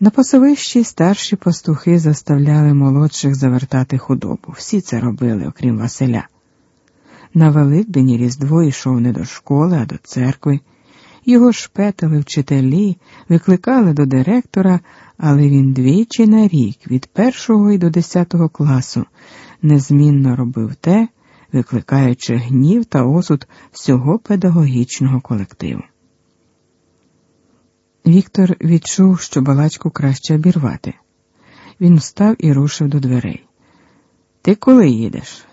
На пасовищі старші пастухи заставляли молодших завертати худобу. Всі це робили, окрім Василя. На Великдені Різдво йшов не до школи, а до церкви. Його шпетали вчителі, викликали до директора, але він двічі на рік, від першого і до десятого класу, незмінно робив те, викликаючи гнів та осуд всього педагогічного колективу. Віктор відчув, що балачку краще обірвати. Він встав і рушив до дверей. Ти коли їдеш?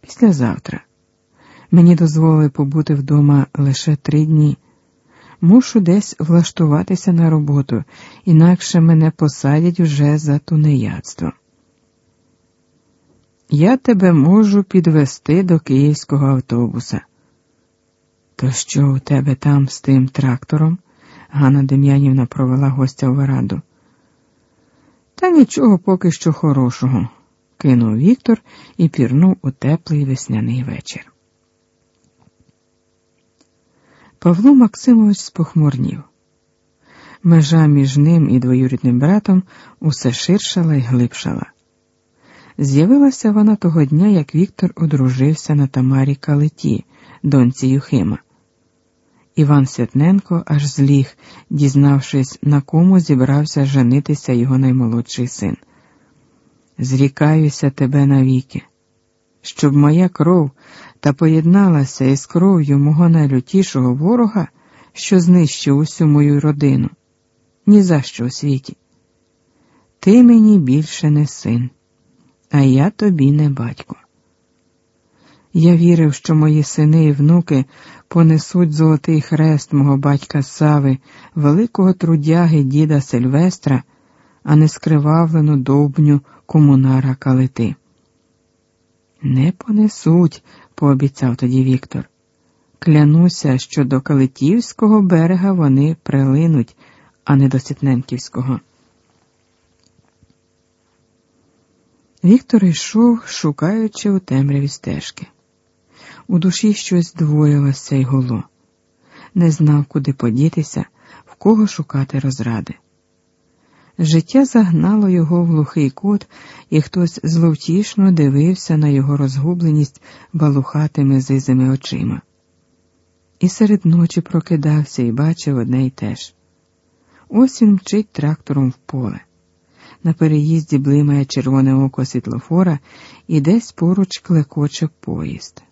Післязавтра. Мені дозволили побути вдома лише три дні. Мушу десь влаштуватися на роботу, інакше мене посадять вже за тунеядство. Я тебе можу підвести до київського автобуса. То що у тебе там з тим трактором? Ганна Дем'янівна провела гостя у веранду. Та нічого поки що хорошого, кинув Віктор і пірнув у теплий весняний вечір. Павло Максимович спохмурнів. Межа між ним і двоюрідним братом усе ширшала й глибшала. З'явилася вона того дня, як Віктор одружився на Тамарі Калиті, доньці Юхима. Іван Святненко аж зліг, дізнавшись, на кому зібрався женитися його наймолодший син. Зрікаюся тебе навіки, щоб моя кров та поєдналася із кров'ю мого найлютішого ворога, що знищив усю мою родину. Ні за що у світі. Ти мені більше не син, а я тобі не батько. Я вірив, що мої сини і внуки понесуть золотий хрест мого батька Сави, великого трудяги діда Сильвестра, а не скривавлену довбню комунара калити. Не понесуть, пообіцяв тоді Віктор. Клянуся, що до Калитівського берега вони прилинуть, а не до Сітненківського. Віктор йшов, шукаючи у темряві стежки. У душі щось двоїлося й гуло. Не знав, куди подітися, в кого шукати розради. Життя загнало його в глухий кут, і хтось зловтішно дивився на його розгубленість балухатими зизими очима. І серед ночі прокидався і бачив одне й те ж. Ось він мчить трактором в поле. На переїзді блимає червоне око світлофора і десь поруч клекоче поїзд.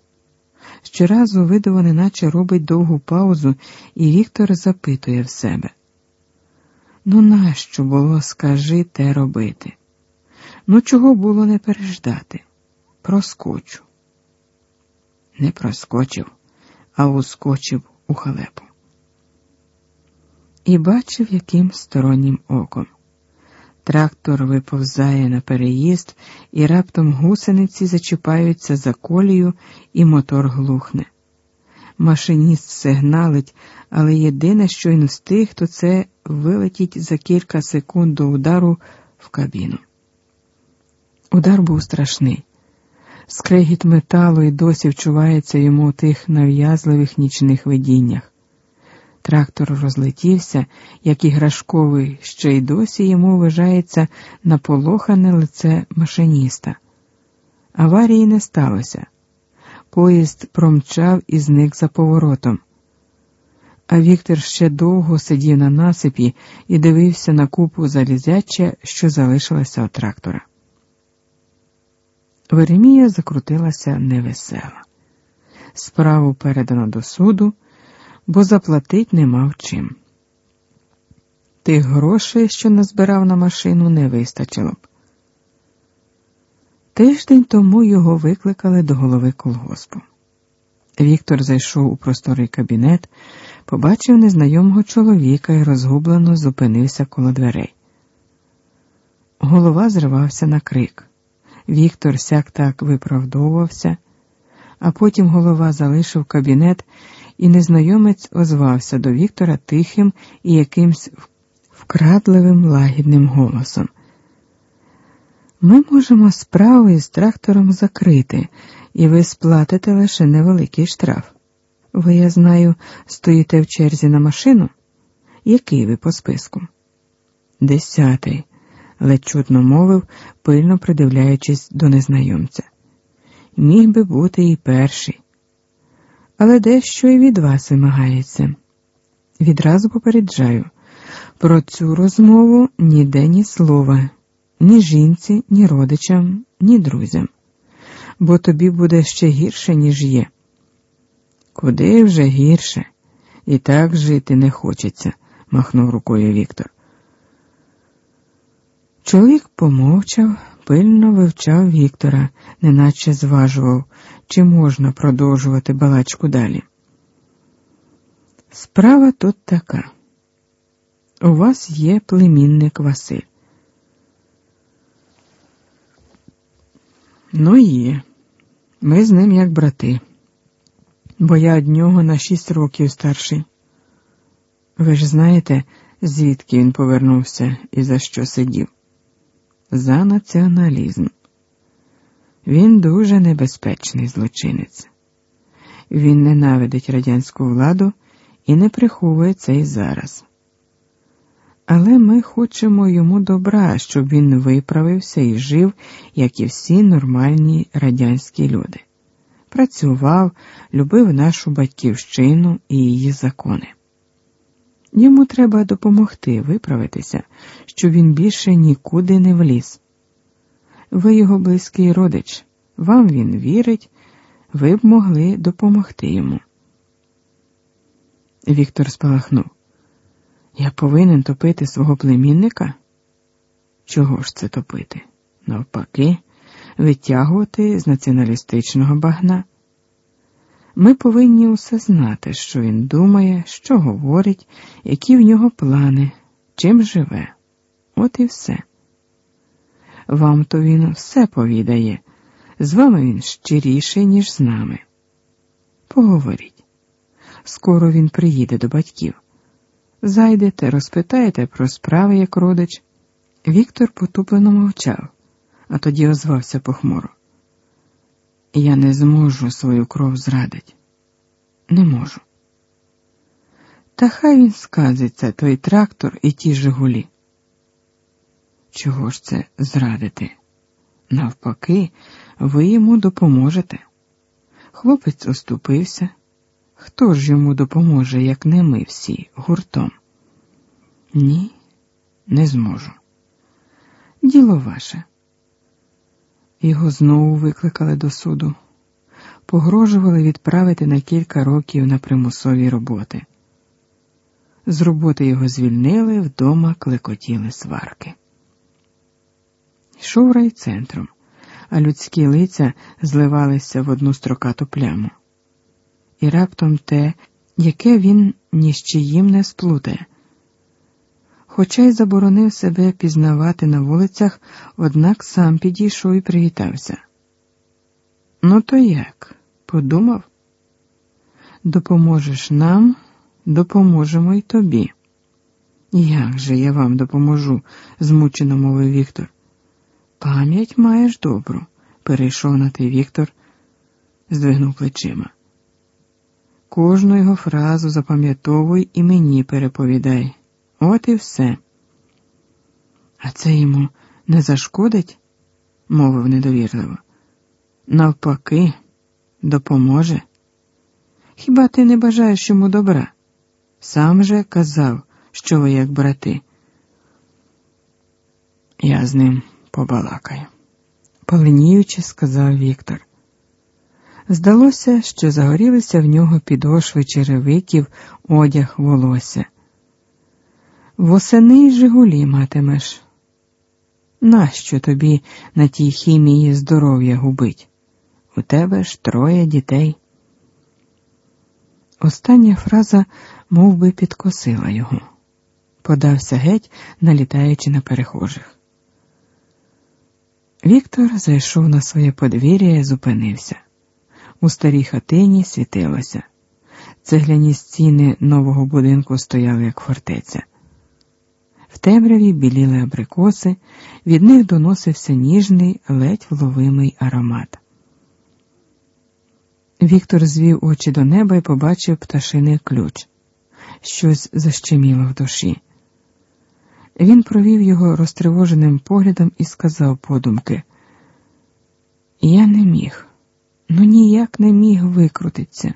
Щоразу видово неначе робить довгу паузу, і Віктор запитує в себе. Ну, нащо було, скажи, те робити? Ну, чого було не переждати? Проскочу. Не проскочив, а ускочив у халепу. І бачив яким стороннім оком. Трактор виповзає на переїзд, і раптом гусениці зачіпаються за колію, і мотор глухне. Машиніст сигналить, але єдине, що він встиг, то це вилетіть за кілька секунд до удару в кабіну. Удар був страшний. Скрегіт металу і досі вчувається йому у тих нав'язливих нічних видіннях. Трактор розлетівся, як іграшковий, ще й досі йому вважається наполохане лице машиніста. Аварії не сталося. Поїзд промчав і зник за поворотом. А Віктор ще довго сидів на насипі і дивився на купу залізяча, що залишилася від трактора. Веремія закрутилася невесела. Справу передано до суду бо заплатить не мав чим. Тих грошей, що назбирав на машину, не вистачило б. Тиждень тому його викликали до голови колгоспу. Віктор зайшов у просторий кабінет, побачив незнайомого чоловіка і розгублено зупинився коло дверей. Голова зривався на крик. Віктор сяк так виправдовувався, а потім голова залишив кабінет і незнайомець озвався до Віктора тихим і якимсь вкрадливим лагідним голосом. Ми можемо справу із трактором закрити, і ви сплатите лише невеликий штраф. Ви, я знаю, стоїте в черзі на машину? Який ви по списку? Десятий, ледь чутно мовив, пильно придивляючись до незнайомця. Міг би бути і перший. Але дещо і від вас вимагається. Відразу попереджаю про цю розмову ніде ні слова, ні жінці, ні родичам, ні друзям, бо тобі буде ще гірше, ніж є. Куди вже гірше, і так жити не хочеться, махнув рукою Віктор. Чоловік помовчав, пильно вивчав Віктора, неначе зважував, чи можна продовжувати балачку далі. Справа тут така. У вас є племінник Василь. Ну є. Ми з ним як брати, бо я од нього на шість років старший. Ви ж знаєте, звідки він повернувся і за що сидів? За націоналізм. Він дуже небезпечний злочинець. Він ненавидить радянську владу і не приховує це й зараз. Але ми хочемо йому добра, щоб він виправився і жив, як і всі нормальні радянські люди. Працював, любив нашу батьківщину і її закони. Йому треба допомогти виправитися, щоб він більше нікуди не вліз. Ви його близький родич, вам він вірить, ви б могли допомогти йому. Віктор спалахнув. Я повинен топити свого племінника? Чого ж це топити? Навпаки, витягувати з націоналістичного багна. Ми повинні усе знати, що він думає, що говорить, які в нього плани, чим живе. От і все. Вам то він все повідає, з вами він щиріший, ніж з нами. Поговоріть. Скоро він приїде до батьків. Зайдете, розпитаєте про справи як родич. Віктор потуплено мовчав, а тоді озвався похмуро. Я не зможу свою кров зрадить. Не можу. Та хай він сказиться, той трактор і ті Жигулі. Чого ж це зрадити? Навпаки, ви йому допоможете. Хлопець оступився. Хто ж йому допоможе, як не ми всі, гуртом? Ні, не зможу. Діло ваше. Його знову викликали до суду, погрожували відправити на кілька років на примусові роботи. З роботи його звільнили, вдома клекотіли сварки. Йшов райцентром, а людські лиця зливалися в одну строкату пляму. І раптом те, яке він ні з чиїм не сплутає хоча й заборонив себе пізнавати на вулицях, однак сам підійшов і привітався. Ну, то як? Подумав? Допоможеш нам, допоможемо й тобі. Як же я вам допоможу? змучено мовив Віктор. Пам'ять маєш добру, перейшов на ти Віктор, здвигнув плечима. Кожну його фразу запам'ятовуй і мені переповідай. От і все. А це йому не зашкодить? мовив недовірливо. Навпаки, допоможе. Хіба ти не бажаєш йому добра? Сам же казав, що ви як брати. Я з ним побалакаю, поленіючи, сказав Віктор. Здалося, що загорілися в нього підошви черевиків, одяг волосся. Восени й Жигулі матимеш. Нащо тобі на тій хімії здоров'я губить? У тебе ж троє дітей. Остання фраза мов би, підкосила його, подався геть, налітаючи на перехожих. Віктор зайшов на своє подвір'я і зупинився. У старій хатині світилося. Цегляні стіни нового будинку стояли як фортеця. В темряві біліли абрикоси, від них доносився ніжний, ледь вловимий аромат. Віктор звів очі до неба і побачив пташиний ключ. Щось защеміло в душі. Він провів його розтривоженим поглядом і сказав подумки: Я не міг, ну ніяк не міг викрутитися.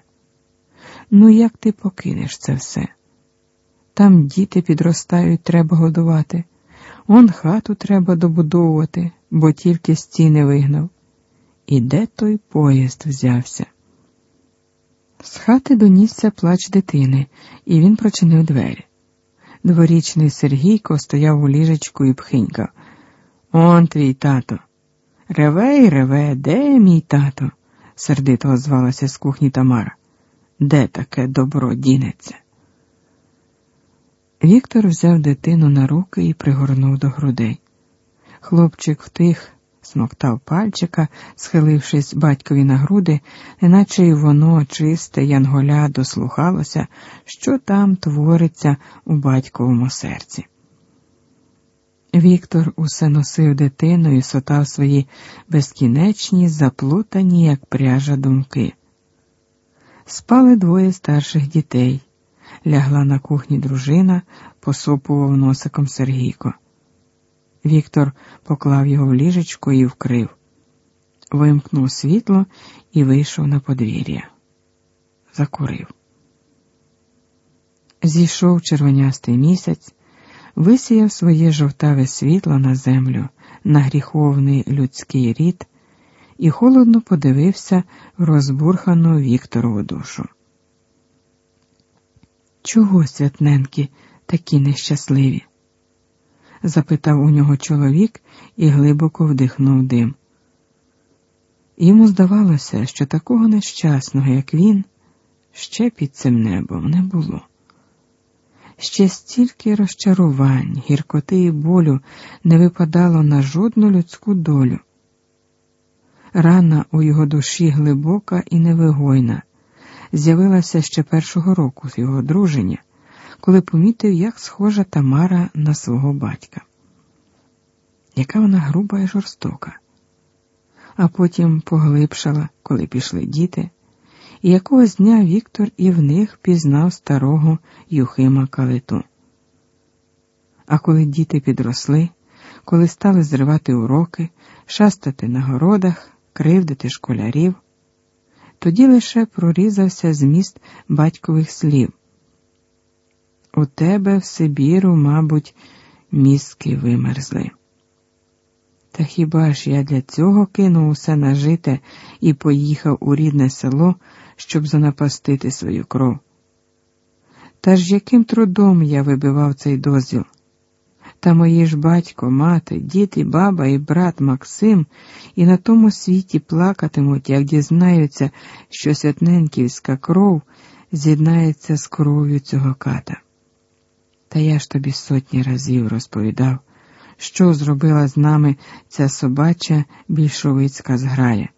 Ну, як ти покинеш це все? Там діти підростають, треба годувати, он хату треба добудовувати, бо тільки стіни вигнав. І де той поїзд взявся? З хати донісся плач дитини, і він прочинив двері. Дворічний Сергійко стояв у ліжечку і пхинькав. Он твій тато. Реве й реве, де мій тато? сердито озвалася з кухні Тамара. Де таке добро дінеться? Віктор взяв дитину на руки і пригорнув до грудей. Хлопчик втих, смоктав пальчика, схилившись батькові на груди, неначе й воно чисте янголя дослухалося, що там твориться у батьковому серці. Віктор усе носив дитину і сотав свої безкінечні, заплутані, як пряжа думки. Спали двоє старших дітей. Лягла на кухні дружина, посопував носиком Сергійко. Віктор поклав його в ліжечко і вкрив, вимкнув світло і вийшов на подвір'я. Закурив. Зійшов червонястий місяць, висіяв своє жовтаве світло на землю, на гріховний людський рід і холодно подивився в розбурхану Вікторову душу. Чого святненки такі нещасливі? запитав у нього чоловік і глибоко вдихнув дим. Йому здавалося, що такого нещасного, як він, ще під цим небом не було. Ще стільки розчарувань, гіркоти і болю не випадало на жодну людську долю. Рана у його душі глибока і невигойна, з'явилася ще першого року з його друження коли помітив, як схожа Тамара на свого батька. Яка вона груба і жорстока, а потім поглибшала, коли пішли діти, і якогось дня Віктор і в них пізнав старого Юхима Калиту. А коли діти підросли, коли стали зривати уроки, шастати на городах, кривдити школярів, тоді лише прорізався зміст батькових слів. У тебе в Сибіру, мабуть, мізки вимерзли. Та хіба ж я для цього кинув усе нажите і поїхав у рідне село, щоб занапастити свою кров? Та ж яким трудом я вибивав цей дозвіл? Та мої ж батько, мати, діти, баба і брат Максим і на тому світі плакатимуть, як дізнаються, що святненківська кров з'єднається з кров'ю цього ката. Та я ж тобі сотні разів розповідав, що зробила з нами ця собача більшовицька зграя.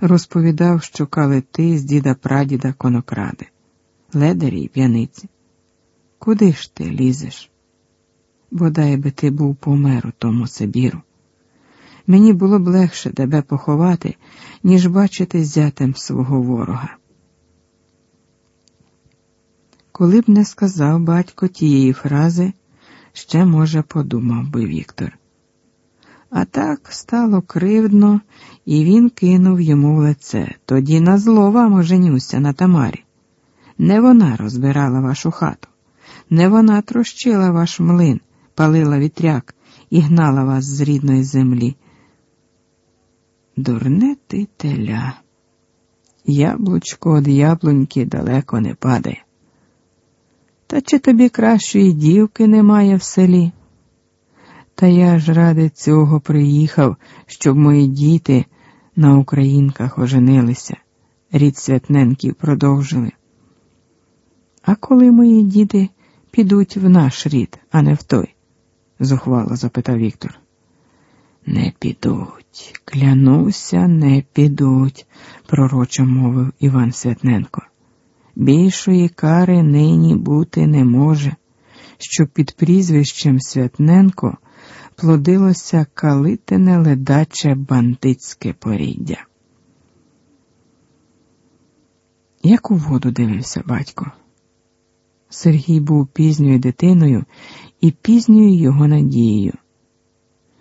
Розповідав, що калити з діда прадіда конокради, ледарі й п'яниці. Куди ж ти лізеш? Бодай би ти був помер у тому Сибіру. Мені було б легше тебе поховати, ніж бачити зятем свого ворога. Коли б не сказав батько тієї фрази, ще, може, подумав би Віктор. А так стало кривдно, і він кинув йому в лице. Тоді на зло вам оженюся на Тамарі. Не вона розбирала вашу хату, не вона трощила ваш млин, палила вітряк і гнала вас з рідної землі. Дурне ти теля, яблучко від яблуньки далеко не падає. Та чи тобі кращої дівки немає в селі? Та я ж ради цього приїхав, щоб мої діти на українках оженилися, рід святненків продовжили. А коли мої діти підуть в наш рід, а не в той? Зухвало запитав Віктор. Не підуть, клянуся, не підуть, пророчо мовив Іван Святненко. Більшої кари нині бути не може, щоб під прізвищем Святненко плодилося калитине ледаче бандитське поріддя. Як у воду дивився батько. Сергій був пізньою дитиною і пізньою його надією.